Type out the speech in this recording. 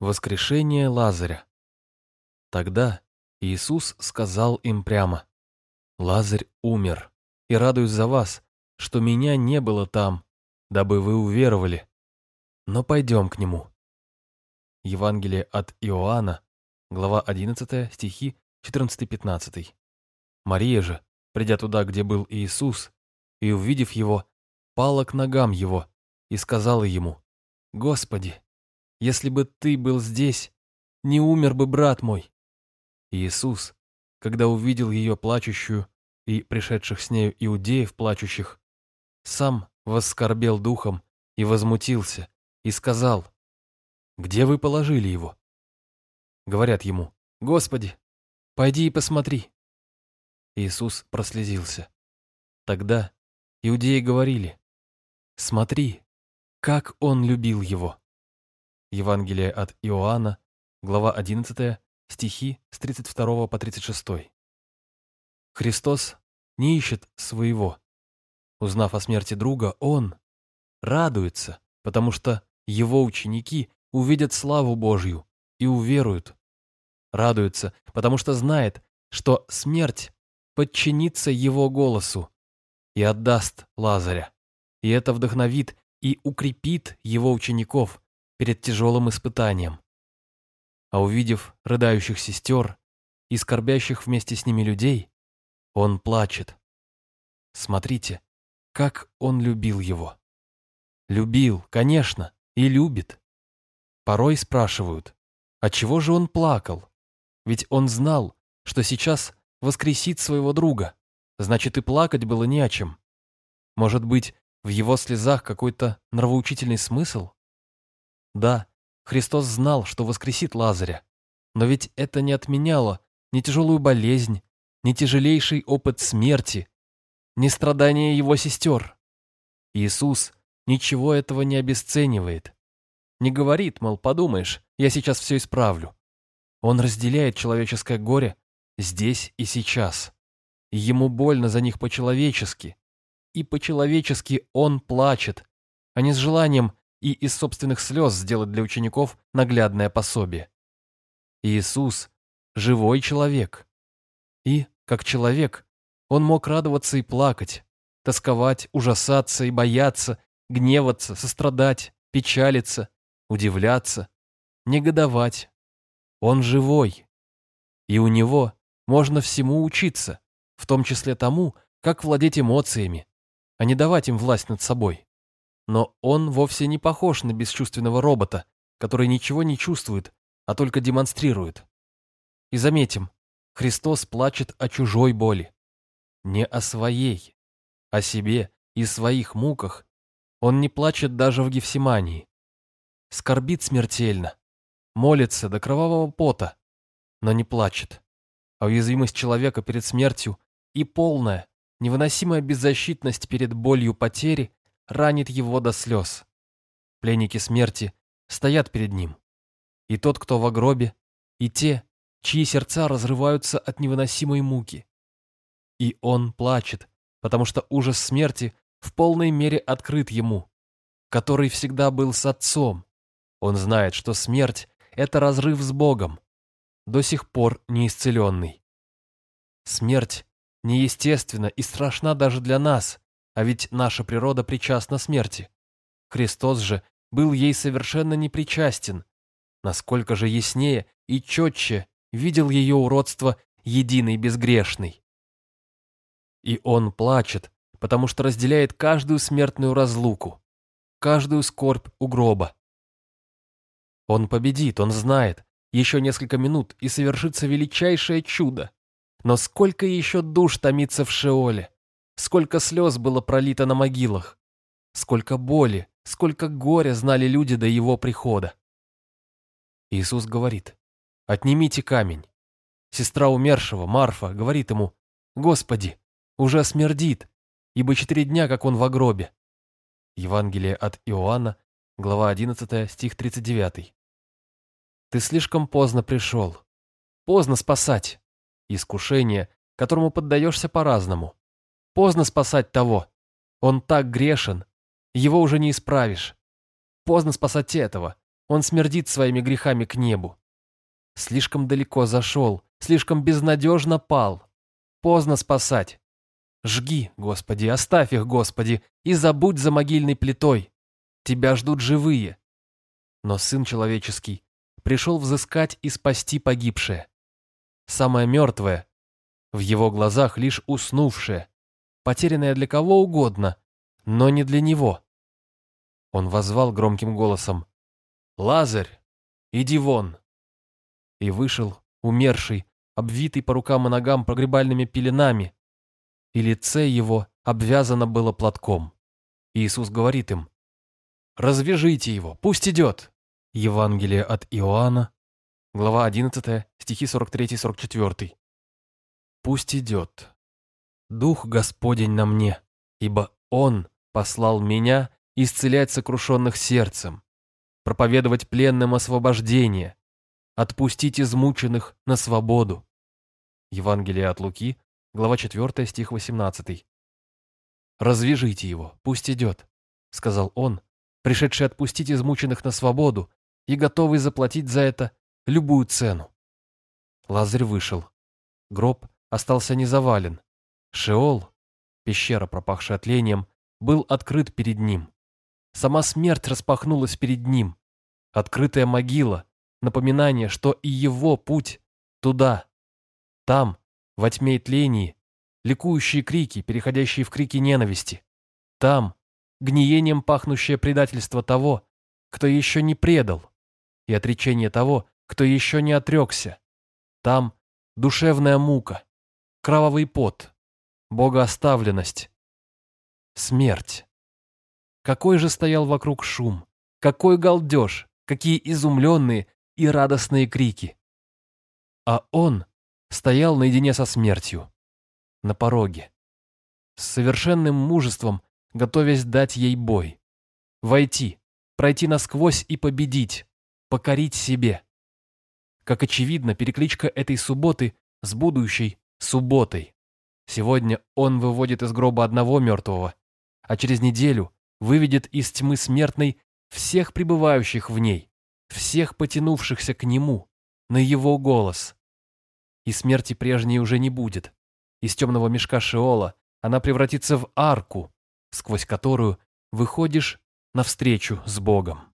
Воскрешение Лазаря. Тогда Иисус сказал им прямо, «Лазарь умер, и радуюсь за вас, что меня не было там, дабы вы уверовали. Но пойдем к нему». Евангелие от Иоанна, глава 11, стихи 14-15. Мария же, придя туда, где был Иисус, и увидев его, пала к ногам его и сказала ему, «Господи, если бы ты был здесь, не умер бы брат мой». Иисус, когда увидел ее плачущую и пришедших с нею иудеев плачущих, сам воскорбел духом и возмутился, и сказал, «Где вы положили его?» Говорят ему, «Господи, пойди и посмотри». Иисус прослезился. Тогда иудеи говорили, «Смотри, как он любил его». Евангелие от Иоанна, глава 11, стихи с 32 по 36. Христос не ищет своего. Узнав о смерти друга, Он радуется, потому что Его ученики увидят славу Божью и уверуют. Радуется, потому что знает, что смерть подчинится Его голосу и отдаст Лазаря. И это вдохновит и укрепит Его учеников перед тяжелым испытанием. А увидев рыдающих сестер и скорбящих вместе с ними людей, он плачет. Смотрите, как он любил его. Любил, конечно, и любит. Порой спрашивают, а чего же он плакал? Ведь он знал, что сейчас воскресит своего друга, значит и плакать было не о чем. Может быть, в его слезах какой-то нравоучительный смысл? Да, Христос знал, что воскресит Лазаря, но ведь это не отменяло ни тяжелую болезнь, ни тяжелейший опыт смерти, ни страдания его сестер. Иисус ничего этого не обесценивает. Не говорит, мол, подумаешь, я сейчас все исправлю. Он разделяет человеческое горе здесь и сейчас. ему больно за них по-человечески. И по-человечески он плачет, а не с желанием и из собственных слез сделать для учеников наглядное пособие. Иисус – живой человек. И, как человек, он мог радоваться и плакать, тосковать, ужасаться и бояться, гневаться, сострадать, печалиться, удивляться, негодовать. Он живой. И у него можно всему учиться, в том числе тому, как владеть эмоциями, а не давать им власть над собой. Но он вовсе не похож на бесчувственного робота, который ничего не чувствует, а только демонстрирует. И заметим, Христос плачет о чужой боли, не о своей, о себе и своих муках. Он не плачет даже в Гефсимании. Скорбит смертельно, молится до кровавого пота, но не плачет. А уязвимость человека перед смертью и полная, невыносимая беззащитность перед болью потери ранит его до слез. Пленники смерти стоят перед ним. И тот, кто в гробе, и те, чьи сердца разрываются от невыносимой муки. И он плачет, потому что ужас смерти в полной мере открыт ему, который всегда был с отцом. Он знает, что смерть — это разрыв с Богом, до сих пор неисцеленный. Смерть неестественна и страшна даже для нас, а ведь наша природа причастна смерти. Христос же был ей совершенно непричастен. Насколько же яснее и четче видел ее уродство единый безгрешный. И он плачет, потому что разделяет каждую смертную разлуку, каждую скорбь у гроба. Он победит, он знает, еще несколько минут, и совершится величайшее чудо. Но сколько еще душ томится в Шеоле? Сколько слез было пролито на могилах, сколько боли, сколько горя знали люди до его прихода. Иисус говорит, «Отнимите камень». Сестра умершего, Марфа, говорит ему, «Господи, уже смердит, ибо четыре дня, как он в гробе». Евангелие от Иоанна, глава 11, стих 39. «Ты слишком поздно пришел. Поздно спасать. Искушение, которому поддаешься по-разному. Поздно спасать того. Он так грешен. Его уже не исправишь. Поздно спасать этого. он смердит своими грехами к небу. Слишком далеко зашел, слишком безнадежно пал. Поздно спасать. Жги, Господи, оставь их, Господи, и забудь за могильной плитой. Тебя ждут живые. Но Сын Человеческий пришел взыскать и спасти погибшее. Самое мертвое, в его глазах лишь уснувшее, потерянное для кого угодно, но не для него. Он возвал громким голосом «Лазарь, иди вон!» И вышел, умерший, обвитый по рукам и ногам погребальными пеленами, и лице его обвязано было платком. Иисус говорит им, «Развяжите его, пусть идет». Евангелие от Иоанна, глава 11, стихи 43-44. «Пусть идет. Дух Господень на мне, ибо Он послал меня исцелять сокрушенных сердцем, проповедовать пленным освобождение, отпустить измученных на свободу». Евангелие от Луки, глава 4, стих 18. «Развяжите его, пусть идет», — сказал он, пришедший отпустить измученных на свободу и готовый заплатить за это любую цену. Лазарь вышел. Гроб остался не завален. Шеол, пещера, пропахшая тлением, был открыт перед ним. Сама смерть распахнулась перед ним. Открытая могила, напоминание, что и его путь туда. Там, во тьме и тлении, ликующие крики, переходящие в крики ненависти. Там, гниением пахнущее предательство того, кто еще не предал, и отречение того, кто еще не отрекся. Там душевная мука, кровавый пот, богооставленность, смерть. Какой же стоял вокруг шум, какой галдеж, какие изумленные и радостные крики. А он стоял наедине со смертью, на пороге, с совершенным мужеством, готовясь дать ей бой, войти, пройти насквозь и победить, покорить себе. Как очевидно, перекличка этой субботы с будущей субботой. Сегодня он выводит из гроба одного мертвого, а через неделю выведет из тьмы смертной всех пребывающих в ней, всех потянувшихся к нему, на его голос, и смерти прежней уже не будет. Из темного мешка Шеола она превратится в арку, сквозь которую выходишь навстречу с Богом.